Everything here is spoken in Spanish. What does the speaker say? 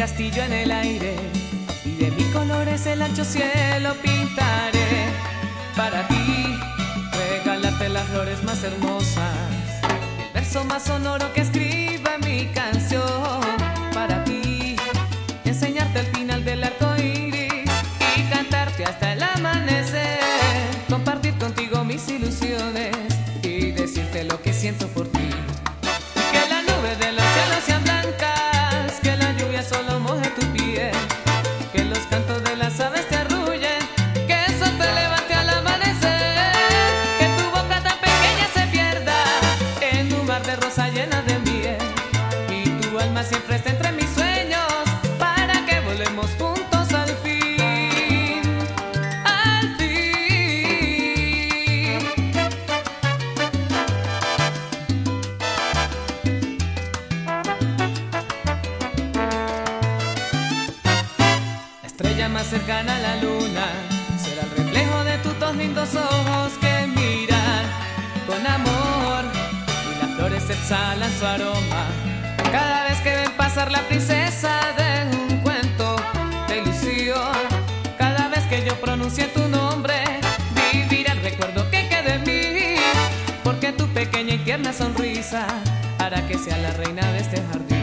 castillo en el aire y de mis colores el ancho cielo pintaré. Para ti, regalarte las flores más hermosas, el verso más sonoro que cercana a la luna será el reflejo de tus dos lindos ojos que miran con amor y las flores exhalan su aroma. Cada vez que ven pasar la princesa de un cuento de ilusión, cada vez que yo pronuncie tu nombre, vivirá el recuerdo que quede en mí, porque tu pequeña y tierna sonrisa hará que sea la reina de este jardín.